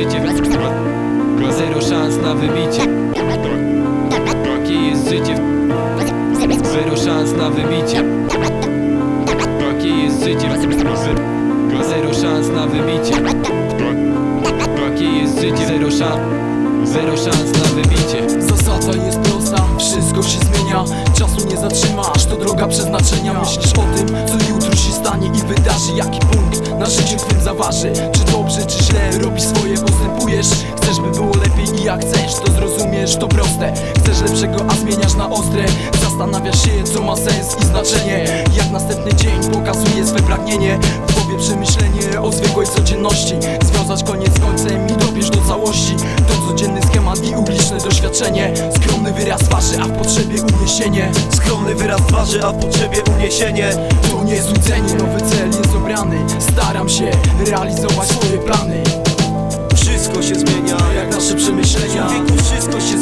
życie Zero szans na wybicie. Takie jest życie. Zero szans na wybicie. Takie jest życie. Zero szans na wybicie. Takie jest życie. Zero szans Zero szans na wybicie. Zasada jest prosta, wszystko się zmienia. Czasu nie zatrzymasz, to droga przeznaczenia. Myślisz o tym, co jutro się stanie i wydarzy. Jaki punkt na życiu twym zaważy zrozumiesz To proste, chcesz lepszego, a zmieniasz na ostre. Zastanawiasz się, co ma sens i znaczenie. Jak następny dzień pokazuje swe pragnienie. W głowie przemyślenie o zwykłej codzienności. Związać koniec z końcem i dopiesz do całości. To codzienny schemat i uliczne doświadczenie. Skromny wyraz twarzy, a w potrzebie uniesienie. Skromny wyraz twarzy, a w potrzebie uniesienie. To nie złudzenie, nowy cel jest obrany. Staram się realizować swoje plany. Wszystko się zmienia, Jak nasze przemyślenia. Człowieku wszystko się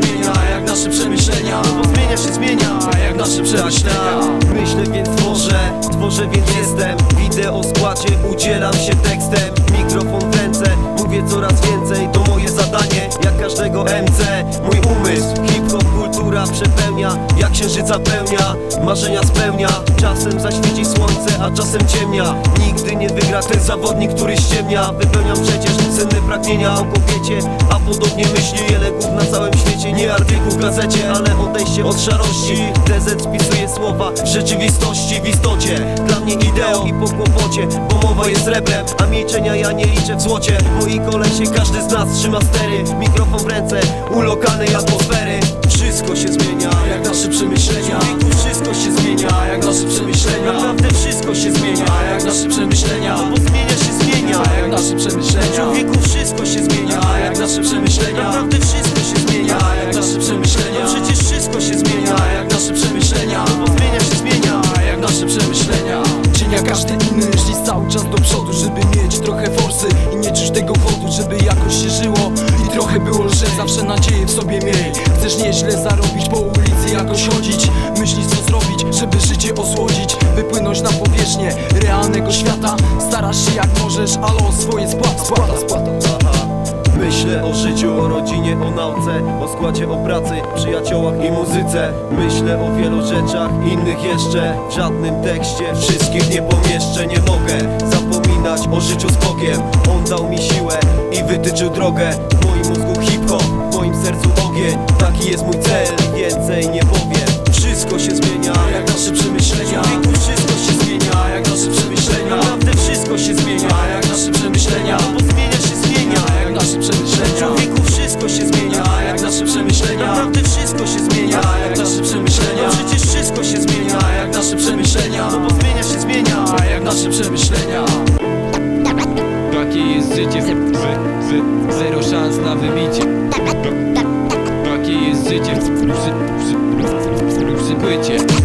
zmienia Jak nasze przemyślenia. Bo zmienia się zmienia Jak nasze przemyślenia. Myślę więc tworzę, tworzę więc jestem. Wideo składzie udzielam się tekstem. Mikrofon w ręce, mówię coraz więcej. To moje zadanie, jak każdego MC Mój umysł, hip-hop, kultura przepełnia Jak księżyca pełnia, marzenia spełnia. Czasem zaświeci słońce, a czasem ciemnia. Nigdy nie wygra ten zawodnik, który ściemnia. Wypełniam przecież senne pragnienia o kobiecie A podobnie myśli Jelegów na całym świecie. Nie artykuł w gazecie, ale odejście od szarości. TZ spisuje słowa w rzeczywistości, w istocie. Dla mnie ideą i po kłopocie, bo mowa jest rebrem A milczenia ja nie liczę w złocie. Moi kolesie, każdy z nas trzyma stery. Mikrofon w ręce, u lokalnej atmosfery. Wszystko się zmienia, Jak nasze przemyślenia. Człowieku, wszystko się zmienia Jak nasze przemyślenia. Naprawdę wszystko się zmienia Jak nasze przemyślenia. Bo zmienia się zmienia Jak nasze przemyślenia. Człowieku, wszystko się zmienia Jak nasze przemyślenia. Naprawdę wszystko się zmienia Jak nasze przemyślenia. No przecież wszystko się zmienia Jak nasze przemyślenia. Bo zmienia się zmienia Jak nasze przemyślenia. Jak każdy inny, szli cały czas do przodu Żeby mieć trochę forsy i nie czuć tego powodu Żeby jakoś się żyło trochę było lżej Zawsze nadzieję w sobie miej. Chcesz nieźle zarobić, po ulicy jakoś chodzić. Myślisz co zrobić, żeby życie osłodzić? Wypłynąć na powierzchnię realnego świata. Starasz się jak możesz, ale o swoje spłata, spłata, spłata Myślę o życiu, o rodzinie, o nauce O składzie, o pracy, przyjaciołach i muzyce. Myślę o wielu rzeczach, innych jeszcze. W żadnym tekście wszystkich nie pomieszczę Nie mogę zapominać o życiu z Bogiem. On dał mi siłę i wytyczył drogę myślenia Człowieku wszystko się zmienia A jak nasze przemyślenia Naprawdę wszystko się zmienia A jak nasze przemyślenia no Przecież wszystko się zmienia A jak nasze przemyślenia No bo zmienia się zmienia A jak nasze przemyślenia Takie jest życie Zero szans na wybicie Takie jest życie Przybycie